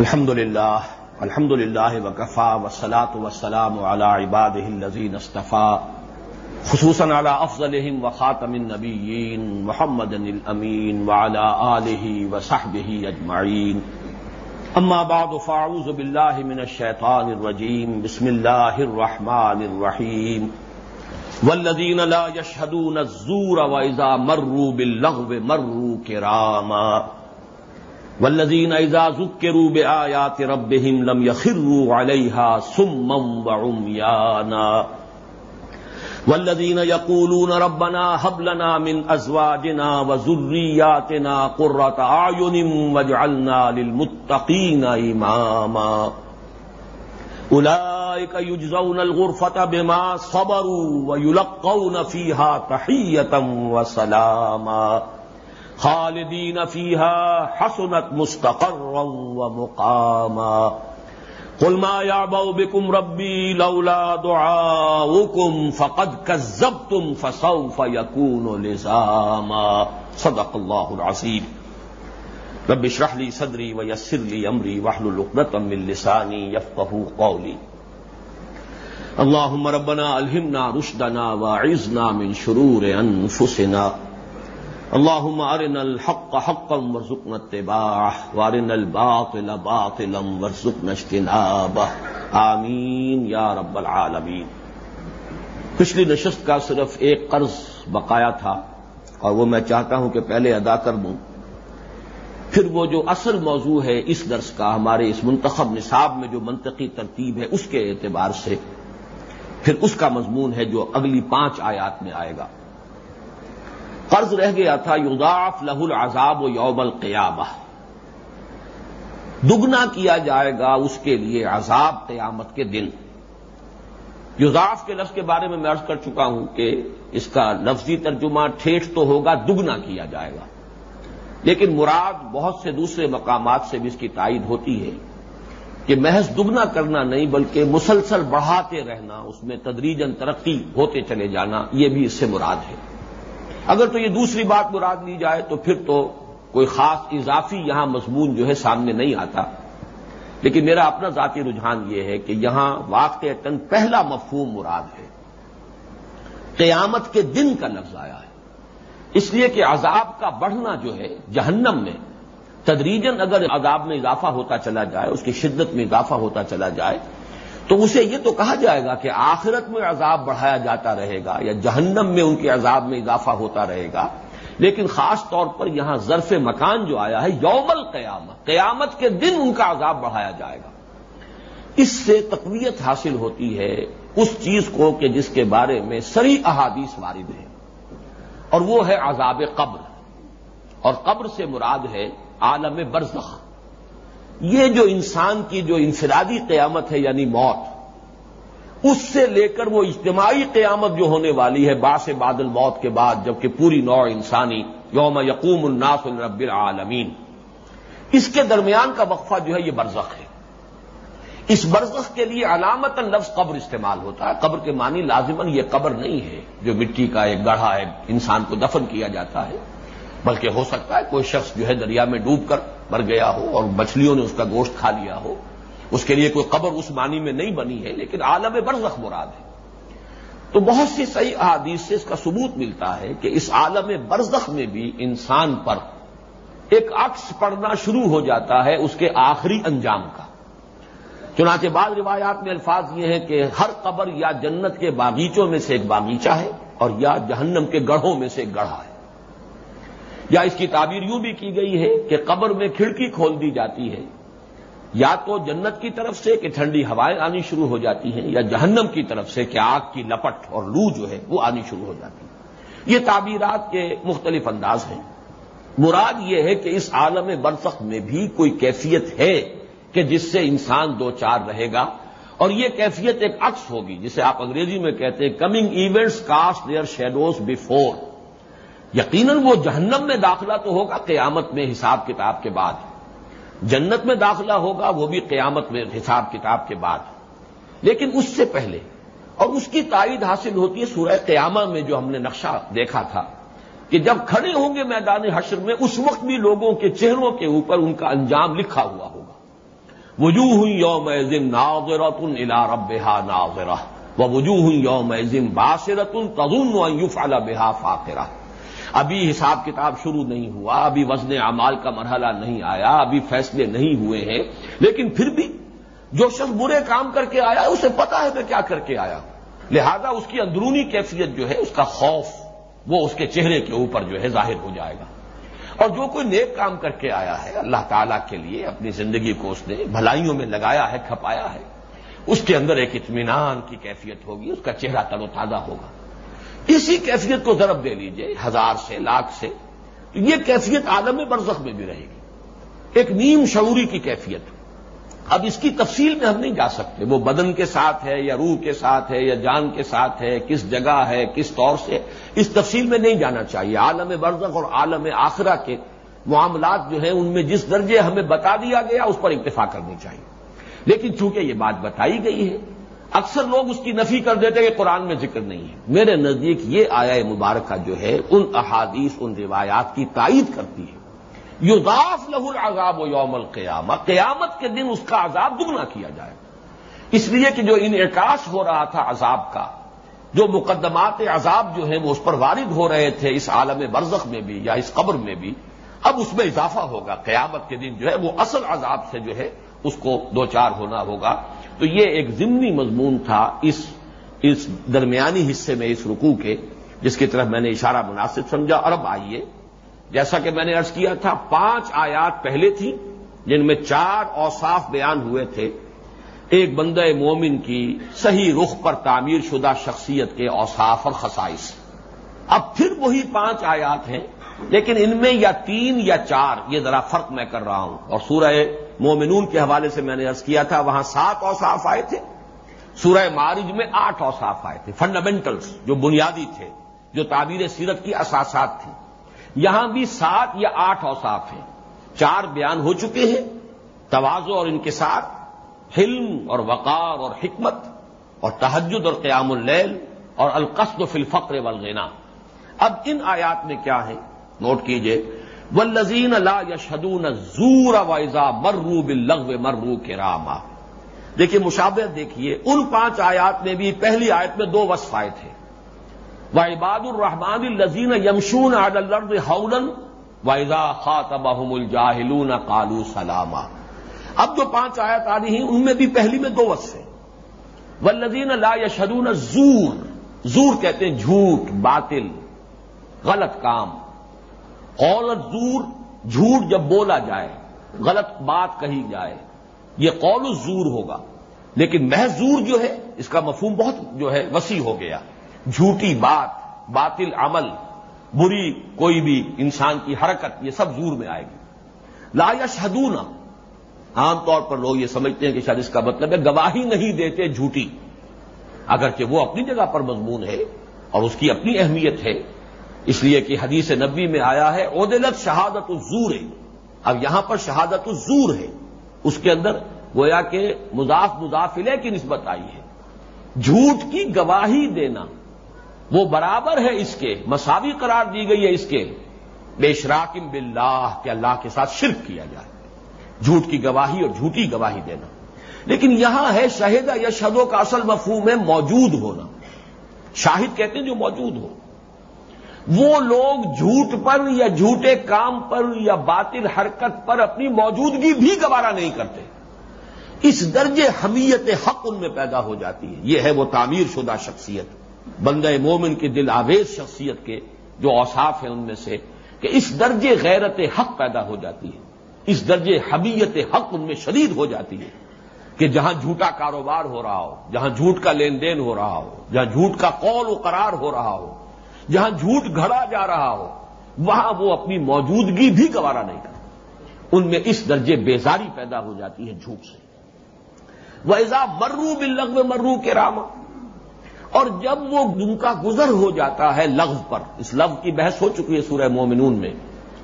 الحمد لله الحمد لله وكفى والصلاة والسلام على عباده الذين اصطفى خصوصا على أفضلهم وخاتم النبيين محمد الأمين وعلى آله وصحبه أجمعين أما بعد فأعوذ بالله من الشيطان الرجيم بسم الله الرحمن الرحيم والذين لا يشهدون الزور وإذا مروا باللغو مروا كراما والذین اذا ذکروا بآیات ربهم لم يخروا عليها صما وعميانا والذین یقولون ربنا هب لنا من ازواجنا وذرياتنا قرة اعین واجعلنا للمتقین اماما اولئك يجزون الغرفة بما صبروا ويلقون فيها تحية وسلاما خالدین فیہا حسنت مستقرا ومقاما قل ما يعبأ بكم ربي لولا دعاؤكم فقد كذبتم فسوف يكون لزاما۔ صدق الله العظيم رب اشرح لي صدري ويسر لي امري واحلل عقدة من لساني يفقهوا قولي اللهم ربنا الهمنا رشدنا واعذنا من شرور انفسنا۔ اللهم ارنا الحق حقا وارزقنا اتباعه وارنا الباطل باطلا وارزقنا اجتنابه آمین یا رب العالمین۔ پچھلی نشست کا صرف ایک قرض بقایا تھا، اور وہ میں چاہتا ہوں کہ پہلے ادا کر دوں۔ پھر وہ جو اصل موضوع ہے اس درس کا، ہمارے اس منتخب نصاب میں جو منطقی ترتیب ہے، اس کے اعتبار سے۔ پھر اس کا مضمون ہے جو اگلی پانچ آیات میں آئے گا۔ قرض رہ گیا تھا یوزاف لہ العذاب و یوم القیامہ۔ دگنا کیا جائے گا اس کے لیے عذاب قیامت کے دن۔ یوزاف کے لفظ کے بارے میں میں عرض کر چکا ہوں کہ اس کا لفظی ترجمہ ٹھیٹ تو ہوگا، دگنا کیا جائے گا۔ لیکن مراد بہت سے دوسرے مقامات سے بھی اس کی تائید ہوتی ہے کہ محض دگنا کرنا نہیں، بلکہ مسلسل بڑھاتے رہنا، اس میں تدریجن ترقی ہوتے چلے جانا، یہ بھی اس سے مراد ہے۔ اگر تو یہ دوسری بات مراد لی جائے تو پھر تو کوئی خاص اضافی یہاں مضمون جو ہے سامنے نہیں آتا۔ لیکن میرا اپنا ذاتی رجحان یہ ہے کہ یہاں واقع تن پہلا مفہوم مراد ہے۔ قیامت کے دن کا لفظ آیا ہے۔ اس لیے کہ عذاب کا بڑھنا جو ہے جہنم میں تدریجن اگر عذاب میں اضافہ ہوتا چلا جائے، اس کی شدت میں اضافہ ہوتا چلا جائے تو اسے یہ تو کہا جائے گا کہ آخرت میں عذاب بڑھایا جاتا رہے گا یا جہنم میں ان کے عذاب میں اضافہ ہوتا رہے گا۔ لیکن خاص طور پر یہاں ظرف مکان جو آیا ہے یوم القیامت قیامت کے دن ان کا عذاب بڑھایا جائے گا۔ اس سے تقویت حاصل ہوتی ہے اس چیز کو کہ جس کے بارے میں سری احادیث وارد ہے اور وہ ہے عذاب قبر۔ اور قبر سے مراد ہے عالم برزخ۔ یہ جو انسان کی جو انفرادی قیامت ہے یعنی موت، اس سے لے کر وہ اجتماعی قیامت جو ہونے والی ہے باس بادل موت کے بعد، جبکہ پوری نوع انسانی، یوم یقوم الناس الرب العالمین۔ اس کے درمیان کا وقفہ جو ہے، یہ برزخ ہے۔ اس برزخ کے لیے علامت لفظ قبر استعمال ہوتا ہے۔ قبر کے معنی لازمن یہ قبر نہیں ہے جو مٹی کا ایک گڑھا ہے انسان کو دفن کیا جاتا ہے، بلکہ ہو سکتا ہے کوئی شخص جو ہے دریا میں ڈوب کر مر گیا ہو اور مچھلیوں نے اس کا گوشت کھا لیا ہو، اس کے لیے کوئی قبر اس معنی میں نہیں بنی ہے، لیکن عالم برزخ مراد ہے۔ تو بہت سی صحیح احادیث سے اس کا ثبوت ملتا ہے کہ اس عالم برزخ میں بھی انسان پر ایک عکس پڑنا شروع ہو جاتا ہے اس کے آخری انجام کا۔ چنانچہ بعض روایات میں الفاظ یہ ہیں کہ ہر قبر یا جنت کے باغیچوں میں سے ایک باغیچہ ہے اور یا جہنم کے گڑھوں میں سے ایک گڑھا ہے۔ یا اس کی تعبیر یوں بھی کی گئی ہے کہ قبر میں کھڑکی کھول دی جاتی ہے، یا تو جنت کی طرف سے کہ ٹھنڈی ہوائیں آنی شروع ہو جاتی ہیں، یا جہنم کی طرف سے کہ آگ کی لپٹ اور لو جو ہے وہ آنی شروع ہو جاتی ہے یہ تعبیرات کے مختلف انداز ہیں۔ مراد یہ ہے کہ اس عالم برسخ میں بھی کوئی کیفیت ہے کہ جس سے انسان دو چار رہے گا، اور یہ کیفیت ایک عکس ہوگی، جسے آپ انگریزی میں کہتے ہیں coming events cast their shadows before یقیناً وہ جہنم میں داخلہ تو ہوگا، قیامت میں حساب کتاب کے بعد۔ جنت میں داخلہ ہوگا، وہ بھی قیامت میں حساب کتاب کے بعد۔ لیکن اس سے پہلے، اور اس کی تائید حاصل ہوتی ہے سورہ قیامہ میں جو ہم نے نقشہ دیکھا تھا، کہ جب کھڑے ہوں گے میدان حشر میں، اس وقت بھی لوگوں کے چہروں کے اوپر ان کا انجام لکھا ہوا ہوگا۔ وجوہ یوم ناظرت الا ربها ناظرہ و وجوہ یوم باسرت تظن يفعل بها فاقرہ۔ ابھی حساب کتاب شروع نہیں ہوا، ابھی وزن اعمال کا مرحلہ نہیں آیا، ابھی فیصلے نہیں ہوئے ہیں۔ لیکن پھر بھی جو شخص برے کام کر کے آیا، اسے پتا ہے میں کیا کر کے آیا لہذا اس کی اندرونی کیفیت جو ہے، اس کا خوف وہ اس کے چہرے کے اوپر جو ہے ظاہر ہو جائے گا۔ اور جو کوئی نیک کام کر کے آیا ہے، اللہ تعالی کے لیے اپنی زندگی کو اس نے بھلائیوں میں لگایا ہے، کھپایا ہے، اس کے اندر ایک اطمینان کی کیفیت ہوگی، اس کا چہرہ تر و تازہ ہوگا۔ اسی کیفیت کو ضرب دے لیجیے، ہزار سے، لاکھ سے، تو یہ کیفیت عالم برزخ میں بھی رہے گی۔ ایک نیم شعوری کی کیفیت۔ اب اس کی تفصیل میں ہم نہیں جا سکتے۔ وہ بدن کے ساتھ ہے یا روح کے ساتھ ہے یا جان کے ساتھ ہے، کس جگہ ہے، کس طور سے، اس تفصیل میں نہیں جانا چاہیے۔ عالم برزخ اور عالم آخرہ کے معاملات جو ہیں، ان میں جس درجے ہمیں بتا دیا گیا، اس پر اتفاق کرنی چاہیے۔ لیکن چونکہ یہ بات بتائی گئی ہے اکثر لوگ اس کی نفی کر دیتے کہ قرآن میں ذکر نہیں ہے۔ میرے نزدیک یہ آیا مبارکہ جو ہے، ان احادیث، ان روایات کی تائید کرتی ہے۔ یوزاف لہ العذاب و یوم القیامہ۔ قیامت کے دن اس کا عذاب دگنا کیا جائے۔ اس لیے کہ جو انعکاس ہو رہا تھا عذاب کا، جو مقدمات عذاب جو ہیں، وہ اس پر وارد ہو رہے تھے اس عالم برزخ میں بھی یا اس قبر میں بھی۔ اب اس میں اضافہ ہوگا۔ قیامت کے دن جو ہے، وہ اصل عذاب سے جو ہے اس کو دو چار ہونا ہوگا۔ تو یہ ایک ضمنی مضمون تھا اس اس درمیانی حصے میں، اس رکوع کے، جس کی طرف میں نے اشارہ مناسب سمجھا۔ اور اب آئیے، جیسا کہ میں نے ارض کیا تھا، پانچ آیات پہلے تھی جن میں چار اوصاف بیان ہوئے تھے۔ ایک بندہ مومن کی صحیح رخ پر تعمیر شدہ شخصیت کے اوصاف اور خصائص۔ اب پھر وہی پانچ آیات ہیں، لیکن ان میں یا تین یا چار، یہ ذرا فرق میں کر رہا ہوں۔ اور سورہ مومنون کے حوالے سے میں نے ارض کیا تھا، وہاں سات اوصاف آئے تھے۔ سورہ معارج میں آٹھ اوصاف آئے تھے۔ فنڈامنٹلس جو بنیادی تھے، جو تعبیر سیرت کی اساسات تھیں۔ یہاں بھی سات یا آٹھ اوصاف ہیں۔ چار بیان ہو چکے ہیں، توازو اور ان کے ساتھ، حلم اور وقار اور حکمت اور تحجد اور قیام اللیل اور القصد فی الفقر والغنا اب ان آیات میں کیا ہے؟ نوٹ کیجیے۔ والذین لا یشہدون زور وائزا مرو باللغو مرو کے راما دیکھیے مشابہت دیکھیے، ان پانچ آیات میں بھی پہلی آیت میں دو وصف آئے تھے۔ و عباد الرحمان الزین یمشون عدل ہولن وائزا خاطبہم الجاہلون قالو سلاما۔ اب جو پانچ آیات آ رہی ہیں، ان میں بھی پہلی میں دو وصف ہیں۔ والذین لا یشہدون زور زور کہتے ہیں جھوٹ، باطل، غلط کام۔ قول زور جھوٹ جب بولا جائے، غلط بات کہی جائے، یہ قول الزور ہوگا۔ لیکن محضور جو ہے، اس کا مفہوم بہت جو ہے، وسیع ہو گیا۔ جھوٹی بات، باطل عمل، بری کوئی بھی انسان کی حرکت، یہ سب زور میں آئے گی۔ لا یشہدون۔ عام طور پر لوگ یہ سمجھتے ہیں کہ شاید اس کا مطلب ہے، گواہی نہیں دیتے جھوٹی۔ اگرچہ وہ اپنی جگہ پر مضمون ہے اور اس کی اپنی اہمیت ہے اس لیے کہ حدیث نبی میں آیا ہے عہدلت شہادت الزور ہے۔ اب یہاں پر شہادت الزور ہے۔ اس کے اندر گویا کہ مضاف مضافلے کی نسبت آئی ہے۔ جھوٹ کی گواہی دینا، وہ برابر ہے اس کے۔ مساوی قرار دی گئی ہے اس کے۔ بے شراکم باللہ، کہ اللہ کے ساتھ شرک کیا جائے۔ جھوٹ کی گواہی اور جھوٹی گواہی دینا۔ لیکن یہاں ہے شہید یا شدوں کا اصل مفہوم ہے موجود ہونا۔ شاہد کہتے ہیں جو موجود ہو۔ وہ لوگ جھوٹ پر یا جھوٹے کام پر یا باطل حرکت پر اپنی موجودگی بھی گوارا نہیں کرتے۔ اس درجے حمیت حق ان میں پیدا ہو جاتی ہے۔ یہ ہے وہ تعمیر شدہ شخصیت۔ بندہ مومن کے دل آویز شخصیت کے جو اوصاف ہیں ان میں سے کہ اس درجے غیرت حق پیدا ہو جاتی ہے۔ اس درجے حمیت حق ان میں شدید ہو جاتی ہے کہ جہاں جھوٹا کاروبار ہو رہا ہو، جہاں جھوٹ کا لین دین ہو رہا ہو، جہاں جھوٹ کا قول و قرار ہو رہا ہو جہاں جھوٹ گھڑا جا رہا ہو، وہاں وہ اپنی موجودگی بھی گوارا نہیں کرتا۔ ان میں اس درجے بیزاری پیدا ہو جاتی ہے جھوٹ سے۔ وہ ایزا مرو بلغ مرو کے راما اور جب وہ ان کا گزر ہو جاتا ہے لغو پر، اس لغ کی بحث ہو چکی ہے سورہ مومنون میں۔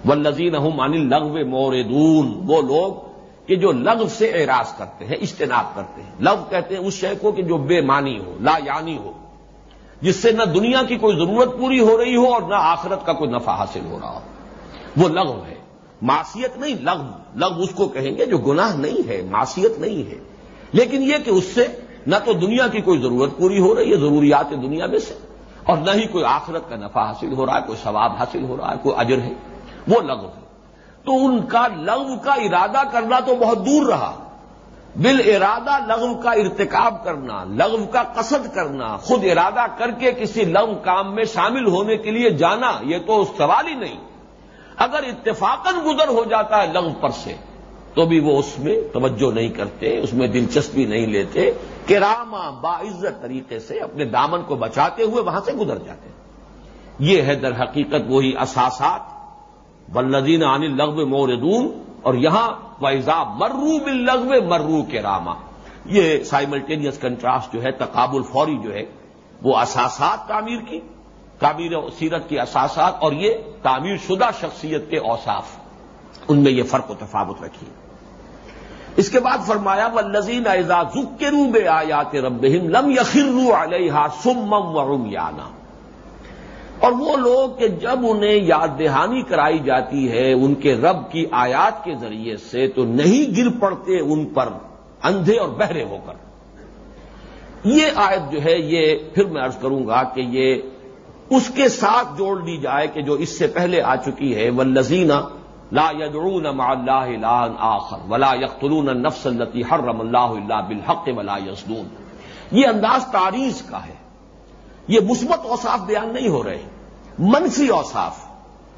وہ لذین ہوں مانی لغو موردون وہ لوگ کہ جو لغ سے اعراض کرتے ہیں، اجتناب کرتے ہیں۔ لغ کہتے ہیں اس شے کو کہ جو بے مانی ہو، لا یعنی ہو۔ جس سے نہ دنیا کی کوئی ضرورت پوری ہو رہی ہو اور نہ آخرت کا کوئی نفع حاصل ہو رہا ہو۔ وہ لغو ہے۔ معصیت نہیں، لغو۔ لغو اس کو کہیں گے جو گناہ نہیں ہے، معصیت نہیں ہے۔ لیکن یہ کہ اس سے نہ تو دنیا کی کوئی ضرورت پوری ہو رہی ہے، ضروریات دنیا میں سے، اور نہ ہی کوئی آخرت کا نفع حاصل ہو رہا ہے، کوئی ثواب حاصل ہو رہا ہے، کوئی اجر ہے۔ وہ لغو ہے۔ تو ان کا لغو کا ارادہ کرنا تو بہت دور رہا۔ بل ارادہ لغو کا ارتکاب کرنا، لغو کا قصد کرنا، خود ارادہ کر کے کسی لغو کام میں شامل ہونے کے لیے جانا، یہ تو سوال ہی نہیں۔ اگر اتفاقاً گزر ہو جاتا ہے لغو پر سے، تو بھی وہ اس میں توجہ نہیں کرتے، اس میں دلچسپی نہیں لیتے کہ راما باعزت طریقے سے اپنے دامن کو بچاتے ہوئے وہاں سے گزر جاتے یہ ہے در حقیقت وہی اساسات۔ بلدین عن لغو موردون اور یہاں وائزا مرو بل لغو مرو کے راما یہ سائملٹینئس کنٹراسٹ جو ہے، تقابل فوری جو ہے، وہ اساسات تعمیر کی، تعمیر سیرت کی اساسات اور یہ تعمیر شدہ شخصیت کے اوصاف۔ ان میں یہ فرق و تفاوت رکھی اس کے بعد فرمایا و لذین اعزاز کے روب آیات رب لم یخر علیہ سمم و یانا اور وہ لوگ کہ جب انہیں یاد دہانی کرائی جاتی ہے ان کے رب کی آیات کے ذریعے سے تو نہیں گر پڑتے ان پر اندھے اور بہرے ہو کر۔ یہ آیت جو ہے، یہ پھر میں ارض کروں گا کہ یہ اس کے ساتھ جوڑ لی جائے کہ جو اس سے پہلے آ چکی ہے وہ لذینہ لا يدعون مع الله الان آخر، ولا يقتلون النفس التي حرم الله الا بالحق ولا يصدون۔ یہ انداز تاریخ کا ہے۔ یہ مثبت اوصاف بیان نہیں ہو رہے۔ منفی اوصاف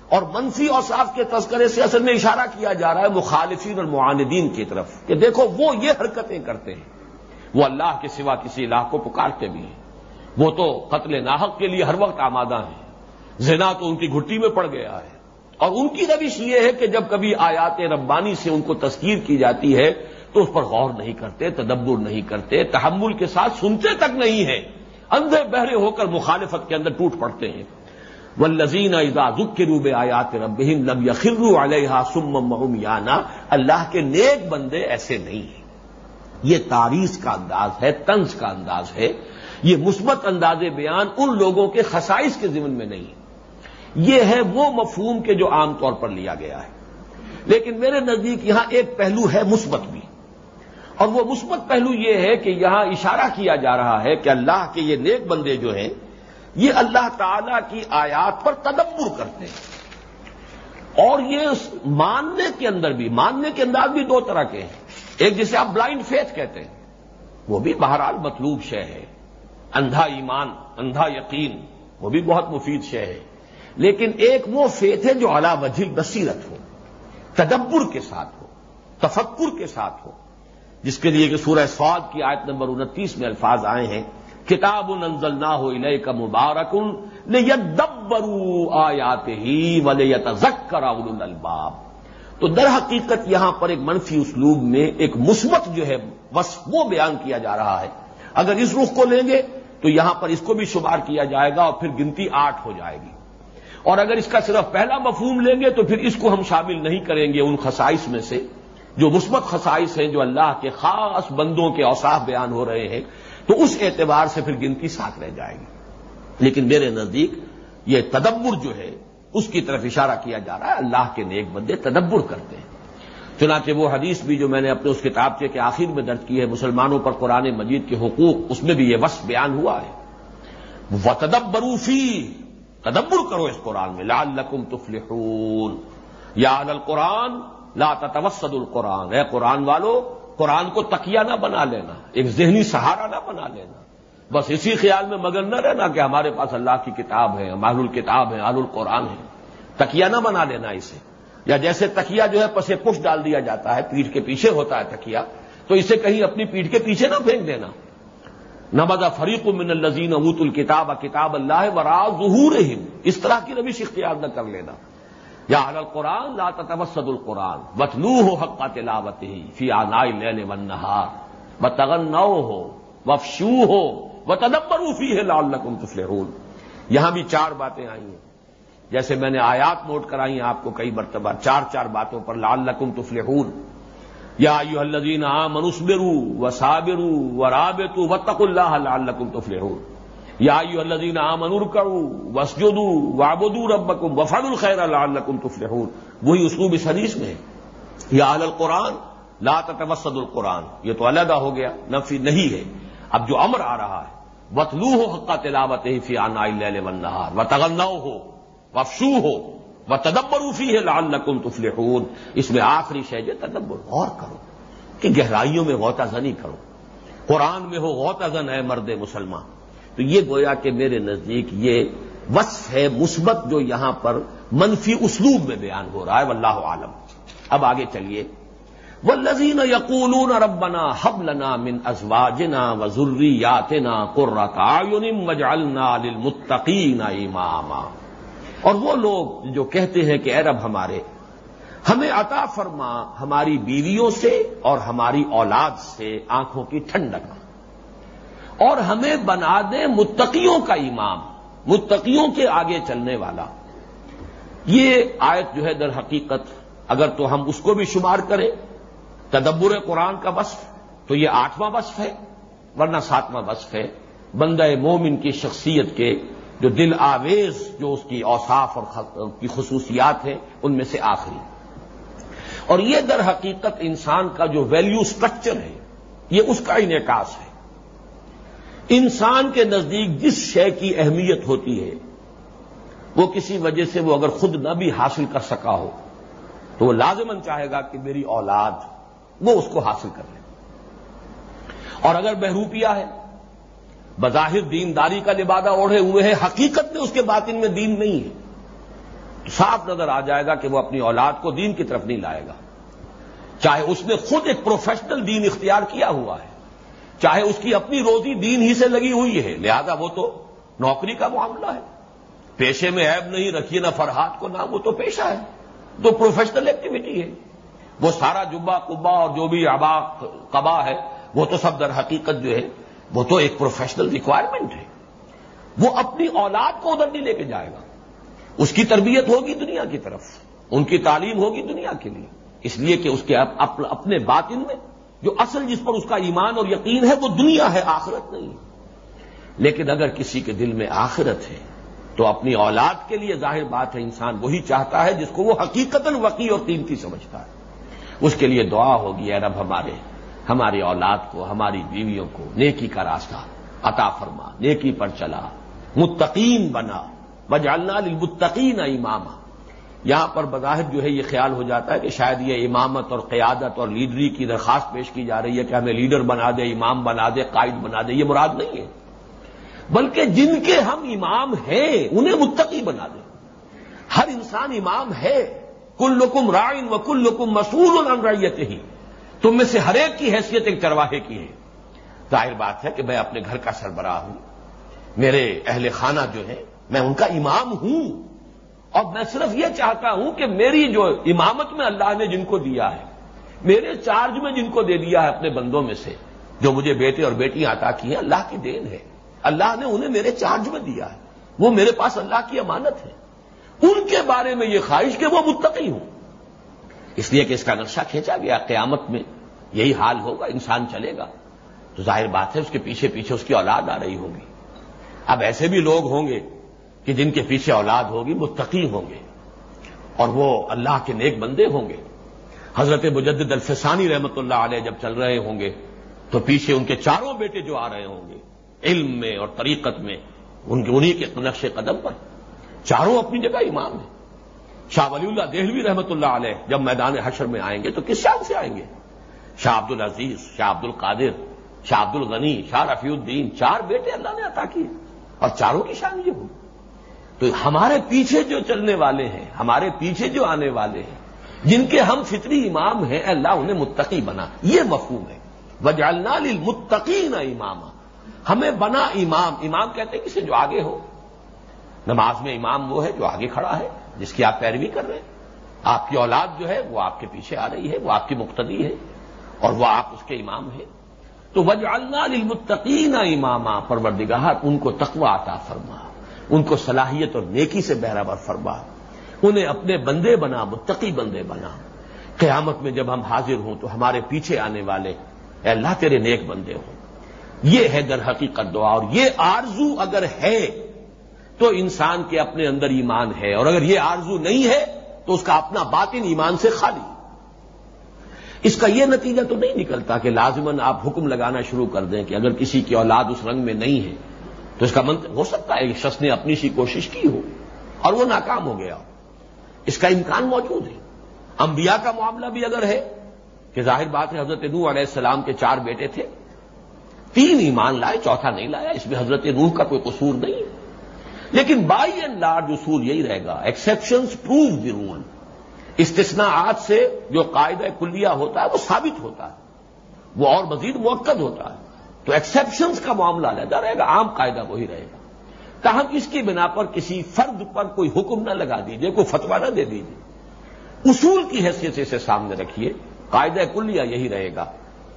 اور منفی اوصاف کے تذکرے سے اصل میں اشارہ کیا جا رہا ہے مخالفین اور معاندین کی طرف کہ دیکھو وہ یہ حرکتیں کرتے ہیں۔ وہ اللہ کے سوا کسی علاق کو پکارتے بھی ہیں۔ وہ تو قتل ناحق کے لیے ہر وقت آمادہ ہیں۔ زنا تو ان کی گھٹی میں پڑ گیا ہے۔ اور ان کی روش یہ ہے کہ جب کبھی آیات ربانی سے ان کو تذکیر کی جاتی ہے تو اس پر غور نہیں کرتے، تدبر نہیں کرتے، تحمل کے ساتھ سنتے تک نہیں ہے اندھے بہرے ہو کر مخالفت کے اندر ٹوٹ پڑتے ہیں۔ وہ لذین کے روبے آیات رب لب یخر علیہ سم یانا، اللہ کے نیک بندے ایسے نہیں ہیں۔ یہ تاریخ کا انداز ہے، طنز کا انداز ہے۔ یہ مثبت انداز بیان ان لوگوں کے خسائش کے ذمن میں نہیں ہے۔ یہ ہے وہ مفہوم کے جو عام طور پر لیا گیا ہے۔ لیکن میرے نزدیک یہاں ایک پہلو ہے مثبت بھی۔ اور وہ مثبت پہلو یہ ہے کہ یہاں اشارہ کیا جا رہا ہے کہ اللہ کے یہ نیک بندے جو ہیں یہ اللہ تعالی کی آیات پر تدبر کرتے ہیں۔ اور یہ ماننے کے اندر بھی، ماننے کے انداز بھی دو طرح کے ہیں۔ ایک جسے آپ بلائنڈ فیتھ کہتے ہیں، وہ بھی بہرحال مطلوب شے ہے۔ اندھا ایمان، اندھا یقین، وہ بھی بہت مفید شے ہے۔ لیکن ایک وہ فیت ہے جو اعلی وجہ بصیرت ہو، تدبر کے ساتھ ہو، تفکر کے ساتھ ہو۔ جس کے لیے کہ سورہ سواد کی آیت نمبر انتیس میں الفاظ آئے ہیں۔ کتاب انزل نہ ہو الہ کا مبارکن دبرو آیات ہی ولی زک الباب تو در حقیقت یہاں پر ایک منفی اسلوب میں ایک مثبت جو ہے بس وہ بیان کیا جا رہا ہے۔ اگر اس رخ کو لیں گے تو یہاں پر اس کو بھی شمار کیا جائے گا اور پھر گنتی آٹھ ہو جائے گی۔ اور اگر اس کا صرف پہلا مفہوم لیں گے تو پھر اس کو ہم شامل نہیں کریں گے ان خسائش میں سے جو مثبت خسائش ہیں جو اللہ کے خاص بندوں کے اوساف بیان ہو رہے ہیں۔ تو اس اعتبار سے پھر گنتی ساتھ رہ جائے گی۔ لیکن میرے نزدیک یہ تدبر جو ہے، اس کی طرف اشارہ کیا جا رہا ہے۔ اللہ کے نیک بندے تدبر کرتے ہیں۔ چنانچہ وہ حدیث بھی جو میں نے اپنے اس کتاب کے آخر میں درج کی ہے، مسلمانوں پر قرآن مجید کے حقوق، اس میں بھی یہ وصف بیان ہوا ہے۔ وہ تدبروفی تدبر کرو اس قرآن میں۔ لال لکم تفلحون۔ یا القرآن، لا تتوسد القرآن۔ اے قرآن والو قرآن کو تکیہ نہ بنا لینا، ایک ذہنی سہارا نہ بنا لینا۔ بس اسی خیال میں مگر نہ رہنا کہ ہمارے پاس اللہ کی کتاب ہے ماہر الکتاب ہے آل القرآن ہے تکیہ نہ بنا لینا اسے۔ یا جیسے تکیہ جو ہے پسے پش ڈال دیا جاتا ہے، پیٹھ کے پیچھے ہوتا ہے تکیہ، تو اسے کہیں اپنی پیٹھ کے پیچھے نہ پھینک دینا۔ نبدا فریق من الزین ابوت الکتاب کتاب اللہ وراء ظہور اس طرح کی روش اختیار نہ کر لینا۔ یا حل القرآن لا تتوسد القرآن وطلو ہو حق کا تلاوت ہی فی آنائی لین ون نہار و تغن ہو وفشو ہو و تدبر فی ہے لال نقم تفلحون۔ یہاں بھی چار باتیں آئی ہیں۔ جیسے میں نے آیات نوٹ کرائی ہیں آپ کو کئی مرتبہ، چار چار باتوں پر لال نقم تفلحون۔ یا یو الزین آ منسبرو و صابرو و رابطو و تق اللہ تفلحون۔ یا الذین آمنوا ارکعوا واسجدوا وعبدوا ربکم وفعلوا الخیر لعلکم تفلحون۔ وہی اسلوب اس حدیث میں ہے۔ یا اہل القرآن، لا تتوسد القرآن۔ یہ تو علیحدہ ہو گیا، نفی نہیں ہے۔ اب جو امر آ رہا ہے وطلو ہو حقا تلاوت ہی فی آنا و تغنا ہو وفشو ہو و تدبروفی ہے لال نقل تفل اس میں آخری شہج تدبر۔ غور کرو۔ کہ گہرائیوں میں غوطہ زنی کرو۔ قرآن میں ہو غوطہ زن ہے مرد مسلمان۔ تو یہ گویا کہ میرے نزدیک یہ وصف ہے، مثبت جو یہاں پر منفی اسلوب میں بیان ہو رہا ہے، واللہ عالم اب آگے چلیے۔ وہ لذین یقول ربنا حب لنا من ازواجنا و یاتنا قرتا وجعلنا للمتقین اماما اور وہ لوگ جو کہتے ہیں کہ اے رب ہمارے، ہمیں عطا فرما ہماری بیویوں سے اور ہماری اولاد سے آنکھوں کی ٹھنڈک۔ اور ہمیں بنا دے متقیوں کا امام متقیوں کے آگے چلنے والا۔ یہ آیت جو ہے در حقیقت، اگر تو ہم اس کو بھی شمار کریں، تدبر قرآن کا وصف، تو یہ آٹھواں وصف ہے، ورنہ ساتواں وصف ہے۔ بندہ مومن کی شخصیت کے جو دل آویز، جو اس کی اوصاف اور کی خصوصیات ہیں، ان میں سے آخری۔ اور یہ در حقیقت انسان کا جو ویلیو سٹرکچر ہے، یہ اس کا انعکاس ہے۔ انسان کے نزدیک جس شے کی اہمیت ہوتی ہے، وہ کسی وجہ سے وہ اگر خود نہ بھی حاصل کر سکا ہو، تو وہ لازمن چاہے گا کہ میری اولاد وہ اس کو حاصل کر لے۔ اور اگر بہروپیہ ہے، بظاہر دینداری کا لبادہ اوڑھے ہوئے ہیں، حقیقت میں اس کے باطن میں دین نہیں ہے، تو صاف نظر آ جائے گا کہ وہ اپنی اولاد کو دین کی طرف نہیں لائے گا۔ چاہے اس نے خود ایک پروفیشنل دین اختیار کیا ہوا ہے چاہے اس کی اپنی روزی دین ہی سے لگی ہوئی ہے لہذا وہ تو نوکری کا معاملہ ہے پیشے میں عیب نہیں رکھیے نہ فرحات کو، نہ وہ تو پیشہ ہے تو پروفیشنل ایکٹیویٹی ہے۔ وہ سارا جبا کبا اور جو بھی آبا قبا ہے، وہ تو سب در حقیقت جو ہے، وہ تو ایک پروفیشنل ریکوائرمنٹ ہے۔ وہ اپنی اولاد کو ادھر نہیں لے کے جائے گا۔ اس کی تربیت ہوگی دنیا کی طرف، ان کی تعلیم ہوگی دنیا کے لیے۔ اس لیے کہ اس کے اپنے باطن میں جو اصل جس پر اس کا ایمان اور یقین ہے وہ دنیا ہے، آخرت نہیں۔ لیکن اگر کسی کے دل میں آخرت ہے، تو اپنی اولاد کے لیے ظاہر بات ہے، انسان وہی چاہتا ہے جس کو وہ حقیقت وقی اور قیمتی سمجھتا ہے۔ اس کے لیے دعا ہوگی، اے رب ہمارے، ہماری اولاد کو، ہماری بیویوں کو نیکی کا راستہ عطا فرما، نیکی پر چلا، متقین بنا بجالنا للمتقین اماما۔ یہاں پر بظاہر جو ہے یہ خیال ہو جاتا ہے کہ شاید یہ امامت اور قیادت اور لیڈری کی درخواست پیش کی جا رہی ہے کہ ہمیں لیڈر بنا دے، امام بنا دے، قائد بنا دے، یہ مراد نہیں ہے۔ بلکہ جن کے ہم امام ہیں، انہیں متقی بنا دیں ہر انسان امام ہے۔ کل لکم رائن و کل لکم مسول الرائیت ہی تم میں سے ہر ایک کی حیثیت ایک چرواہے کی ہے ظاہر بات ہے کہ میں اپنے گھر کا سربراہ ہوں۔ میرے اہل خانہ جو ہے میں ان کا امام ہوں۔ اور میں صرف یہ چاہتا ہوں کہ میری جو امامت میں اللہ نے جن کو دیا ہے، میرے چارج میں جن کو دے دیا ہے اپنے بندوں میں سے، جو مجھے بیٹے اور بیٹیاں عطا کی ہیں، اللہ کی دین ہے۔ اللہ نے انہیں میرے چارج میں دیا ہے۔ وہ میرے پاس اللہ کی امانت ہے۔ ان کے بارے میں یہ خواہش کہ وہ متقی ہوں۔ اس لیے کہ اس کا نقشہ کھینچا گیا، قیامت میں یہی حال ہوگا، انسان چلے گا۔ تو ظاہر بات ہے، اس کے پیچھے پیچھے اس کی اولاد آ رہی ہوگی۔ اب ایسے بھی لوگ ہوں گے کہ جن کے پیچھے اولاد ہوگی، متقی ہوں گے اور وہ اللہ کے نیک بندے ہوں گے۔ حضرت مجدد الفسانی رحمت اللہ علیہ جب چل رہے ہوں گے، تو پیچھے ان کے چاروں بیٹے جو آ رہے ہوں گے، علم میں اور طریقت میں، ان کے انہیں کے نقش قدم پر۔ چاروں اپنی جگہ امام ہیں شاہ ولی اللہ دہلوی رحمت اللہ علیہ جب میدان حشر میں آئیں گے، تو کس شان سے آئیں گے؟ شاہ عبد العزیز شاہ عبد القادر شاہ عبد الغنی شاہ رفیع الدین، چار بیٹے اللہ نے عطا کیے اور چاروں کی شان یہ ہوئی تو ہمارے پیچھے جو چلنے والے ہیں، ہمارے پیچھے جو آنے والے ہیں، جن کے ہم فطری امام ہیں اللہ انہیں متقی بنا۔ یہ مفہوم ہے۔ وجالنا للمتقین امام ہمیں بنا امام۔ امام کہتے ہیں کسی جو آگے ہو۔ نماز میں امام وہ ہے جو آگے کھڑا ہے، جس کی آپ پیروی کر رہے ہیں۔ آپ کی اولاد جو ہے، وہ آپ کے پیچھے آ رہی ہے، وہ آپ کی مقتدی ہے، اور وہ آپ اس کے امام ہیں۔ تو وج اللہ للمتقین امامہ پروردگار ان کو تقوا عطا فرما۔ ان کو صلاحیت اور نیکی سے بہرابر فرما۔ انہیں اپنے بندے بنا، متقی بندے بنا۔ قیامت میں جب ہم حاضر ہوں تو ہمارے پیچھے آنے والے، اے اللہ تیرے نیک بندے ہوں۔ یہ ہے در حقیقت دعا، اور یہ آرزو اگر ہے تو انسان کے اپنے اندر ایمان ہے، اور اگر یہ آرزو نہیں ہے تو اس کا اپنا باطن ایمان سے خالی۔ اس کا یہ نتیجہ تو نہیں نکلتا کہ لازمن آپ حکم لگانا شروع کر دیں کہ اگر کسی کی اولاد اس رنگ میں نہیں ہے تو اس کا منت ہو سکتا ہے ایک شخص نے اپنی سی کوشش کی ہو اور وہ ناکام ہو گیا اس کا امکان موجود ہے۔ انبیاء کا معاملہ بھی اگر ہے کہ ظاہر بات ہے، حضرت نوح علیہ السلام کے چار بیٹے تھے۔ تین ایمان لائے، چوتھا نہیں لایا۔ اس میں حضرت نوح کا کوئی قصور نہیں۔ ہے لیکن بائی اینڈ لارج اصول یہی رہے گا۔ ایکسپشنز پروو دی رول استثنا سے جو قاعدہ کلیہ ہوتا ہے، وہ ثابت ہوتا ہے۔ وہ اور مزید موقع ہوتا ہے۔ تو ایکسپشنز کا معاملہ علیحدہ رہے گا، عام قاعدہ وہی رہے گا۔ تاہم اس کی بنا پر کسی فرد پر کوئی حکم نہ لگا دیجیے کوئی فتوا نہ دے دیجیے اصول کی حیثیت سے اسے سامنے رکھیے، قاعدہ کلیہ یہی رہے گا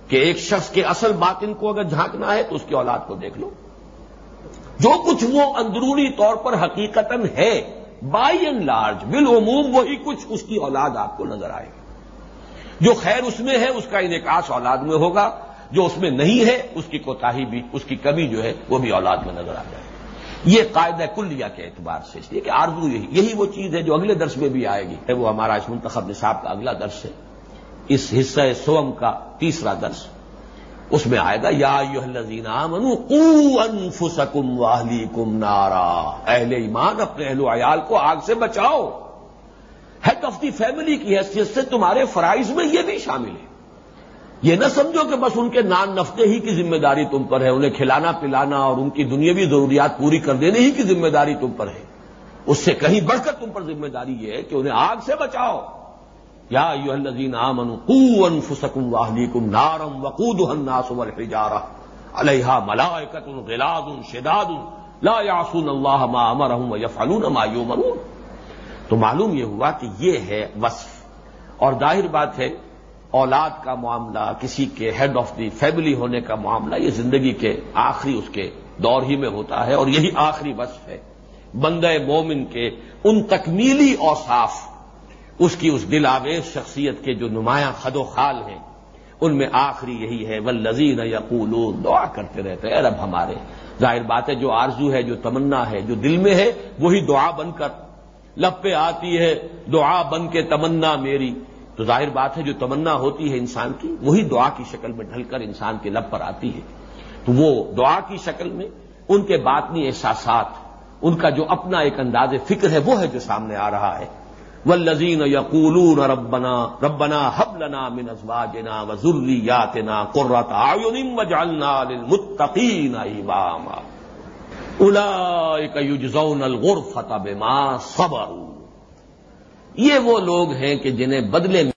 کہ ایک شخص کے اصل باطن کو اگر جھانکنا ہے تو اس کی اولاد کو دیکھ لو۔ جو کچھ وہ اندرونی طور پر حقیقت ہے بائی اینڈ لارج بالعموم وہی کچھ اس کی اولاد آپ کو نظر آئے گی۔ جو خیر اس میں ہے، اس کا انعکاس اولاد میں ہوگا۔ جو اس میں نہیں ہے، اس کی کوتاہی بھی، اس کی کمی جو ہے، وہ بھی اولاد میں نظر آ جائے۔ یہ قاعدہ کلیہ کے اعتبار سے، اس لیے کہ آرزو یہی یہی وہ چیز ہے جو اگلے درس میں بھی آئے گی۔ وہ ہمارا اس منتخب نصاب کا اگلا درس ہے۔ اس حصہ سوم کا تیسرا درس اس میں آئے گا، یا انفسکم واہلی کم نارا۔ اہل ایمان، اپنے اہل و عیال کو آگ سے بچاؤ۔ ہیڈ آف دی فیملی کی حیثیت سے تمہارے فرائض میں یہ بھی شامل ہے۔ یہ نہ سمجھو کہ بس ان کے نان نفتے ہی کی ذمہ داری تم پر ہے، انہیں کھلانا پلانا اور ان کی دنیاوی ضروریات پوری کر دینے ہی کی ذمہ داری تم پر ہے۔ اس سے کہیں بڑھ کر تم پر ذمہ داری یہ ہے کہ انہیں آگ سے بچاؤ۔ یا یو الزین آمن انفسکم واہلیکم نارم وقود الناس والحجارہ۔ علیہ ملائکت غلاد شداد، لا یعصون اللہ ما امرہم ویفعلون ما یومرون تو معلوم یہ ہوا کہ یہ ہے وصف۔ اور ظاہر بات ہے اولاد کا معاملہ، کسی کے ہیڈ آف دی فیملی ہونے کا معاملہ، یہ زندگی کے آخری اس کے دور ہی میں ہوتا ہے اور یہی آخری وصف ہے۔ بندہ مومن کے ان تکمیلی اوصاف، اس کی اس دل آویز شخصیت کے جو نمایاں خد و خال ہیں، ان میں آخری یہی ہے وہ لذیذ یقول دعا کرتے رہتے ہیں رب ہمارے۔ ظاہر بات ہے، جو آرزو ہے، جو تمنا ہے، جو دل میں ہے، وہی دعا بن کر لب پہ آتی ہے۔ دعا بن کے تمنا میری۔ تو ظاہر بات ہے جو تمنا ہوتی ہے انسان کی، وہی دعا کی شکل میں ڈھل کر انسان کے لب پر آتی ہے۔ تو وہ دعا کی شکل میں ان کے باطنی احساسات، ان کا جو اپنا ایک انداز فکر ہے، وہ ہے جو سامنے آ رہا ہے۔ و لذین یقول ربنا ربنا حب لنا من ازواجنا و ضلعی یاتنا وجعلنا للمتقین اماما اولئک یجزون الغرفۃ بما صبروا۔ یہ وہ لوگ ہیں کہ جنہیں بدلے میں